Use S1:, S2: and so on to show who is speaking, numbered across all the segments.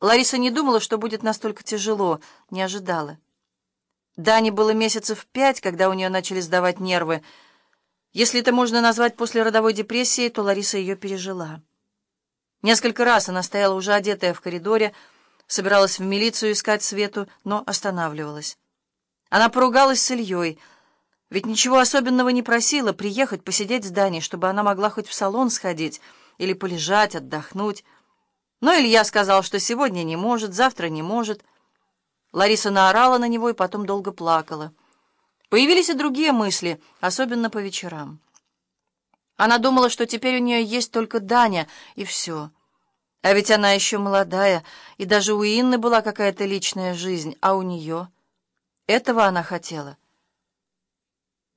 S1: Лариса не думала, что будет настолько тяжело, не ожидала. Дане было месяцев пять, когда у нее начали сдавать нервы. Если это можно назвать после родовой депрессии, то Лариса ее пережила. Несколько раз она стояла уже одетая в коридоре, собиралась в милицию искать Свету, но останавливалась. Она поругалась с Ильей, ведь ничего особенного не просила приехать, посидеть с Даней, чтобы она могла хоть в салон сходить или полежать, отдохнуть. Но Илья сказал, что сегодня не может, завтра не может. Лариса наорала на него и потом долго плакала. Появились и другие мысли, особенно по вечерам. Она думала, что теперь у нее есть только Даня, и все. А ведь она еще молодая, и даже у Инны была какая-то личная жизнь, а у нее... Этого она хотела.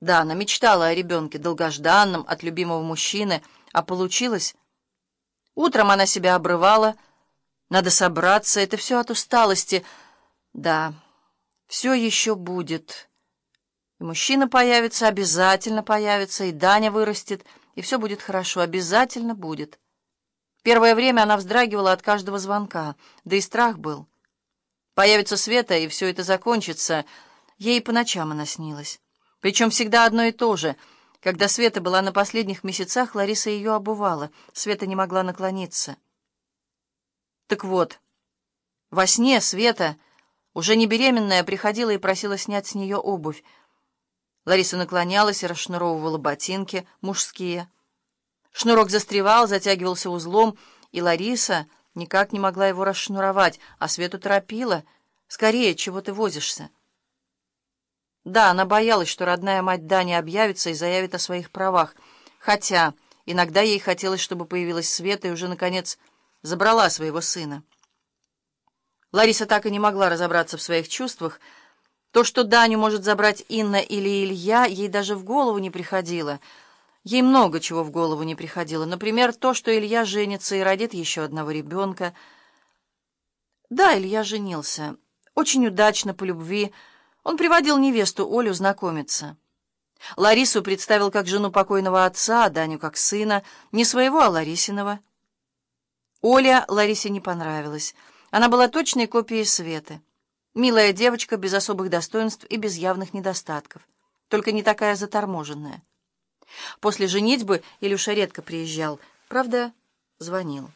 S1: Да, она мечтала о ребенке, долгожданном, от любимого мужчины, а получилось... Утром она себя обрывала. Надо собраться, это все от усталости. Да, все еще будет. И мужчина появится, обязательно появится, и Даня вырастет, и все будет хорошо, обязательно будет. Первое время она вздрагивала от каждого звонка, да и страх был. Появится Света, и все это закончится. Ей по ночам она снилась. Причем всегда одно и то же — когда Света была на последних месяцах, Лариса ее обувала. Света не могла наклониться. Так вот, во сне Света, уже не беременная, приходила и просила снять с нее обувь. Лариса наклонялась и расшнуровывала ботинки, мужские. Шнурок застревал, затягивался узлом, и Лариса никак не могла его расшнуровать, а Свету торопила. «Скорее, чего ты возишься?» Да, она боялась, что родная мать Дани объявится и заявит о своих правах, хотя иногда ей хотелось, чтобы появилась Света и уже, наконец, забрала своего сына. Лариса так и не могла разобраться в своих чувствах. То, что Даню может забрать Инна или Илья, ей даже в голову не приходило. Ей много чего в голову не приходило. Например, то, что Илья женится и родит еще одного ребенка. Да, Илья женился. Очень удачно, по любви, он приводил невесту Олю знакомиться. Ларису представил как жену покойного отца, а Даню как сына, не своего, а Ларисиного. Оля Ларисе не понравилась. Она была точной копией Светы. Милая девочка, без особых достоинств и без явных недостатков. Только не такая заторможенная. После женитьбы Илюша редко приезжал. Правда, звонил.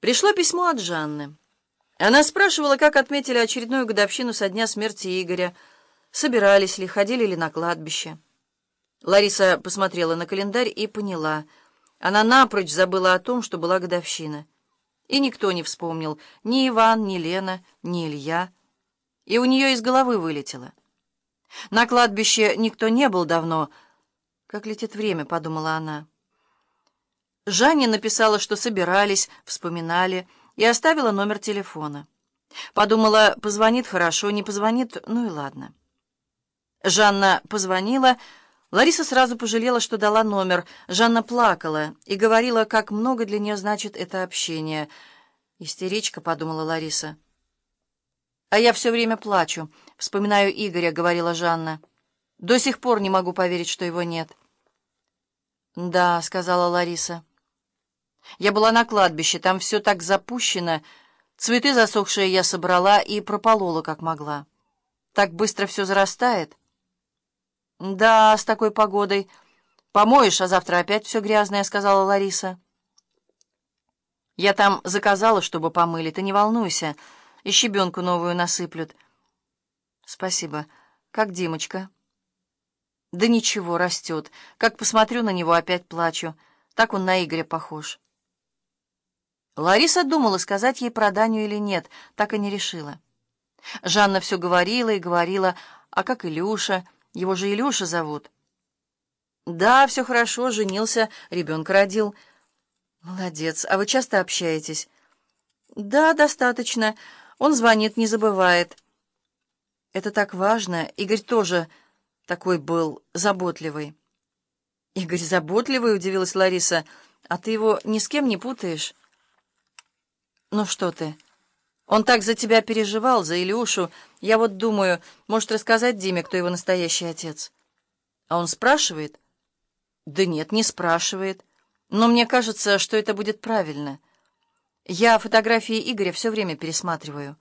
S1: Пришло письмо от Жанны. Она спрашивала, как отметили очередную годовщину со дня смерти Игоря, собирались ли, ходили ли на кладбище. Лариса посмотрела на календарь и поняла. Она напрочь забыла о том, что была годовщина. И никто не вспомнил, ни Иван, ни Лена, ни Илья. И у нее из головы вылетело. На кладбище никто не был давно. «Как летит время», — подумала она. Жанне написала, что собирались, вспоминали, — и оставила номер телефона. Подумала, позвонит хорошо, не позвонит, ну и ладно. Жанна позвонила. Лариса сразу пожалела, что дала номер. Жанна плакала и говорила, как много для нее значит это общение. «Истеричка», — подумала Лариса. «А я все время плачу. Вспоминаю Игоря», — говорила Жанна. «До сих пор не могу поверить, что его нет». «Да», — сказала Лариса. Я была на кладбище, там все так запущено. Цветы засохшие я собрала и прополола, как могла. Так быстро все зарастает. Да, с такой погодой. Помоешь, а завтра опять все грязное, сказала Лариса. Я там заказала, чтобы помыли, ты не волнуйся. И щебенку новую насыплют. Спасибо. Как Димочка? Да ничего, растет. Как посмотрю на него, опять плачу. Так он на Игоря похож. Лариса думала, сказать ей про Даню или нет, так и не решила. Жанна все говорила и говорила, а как Илюша, его же Илюша зовут. Да, все хорошо, женился, ребенка родил. Молодец, а вы часто общаетесь? Да, достаточно. Он звонит, не забывает. Это так важно. Игорь тоже такой был заботливый. Игорь заботливый, удивилась Лариса. А ты его ни с кем не путаешь? «Ну что ты? Он так за тебя переживал, за Илюшу. Я вот думаю, может рассказать Диме, кто его настоящий отец?» А он спрашивает? «Да нет, не спрашивает. Но мне кажется, что это будет правильно. Я фотографии Игоря все время пересматриваю.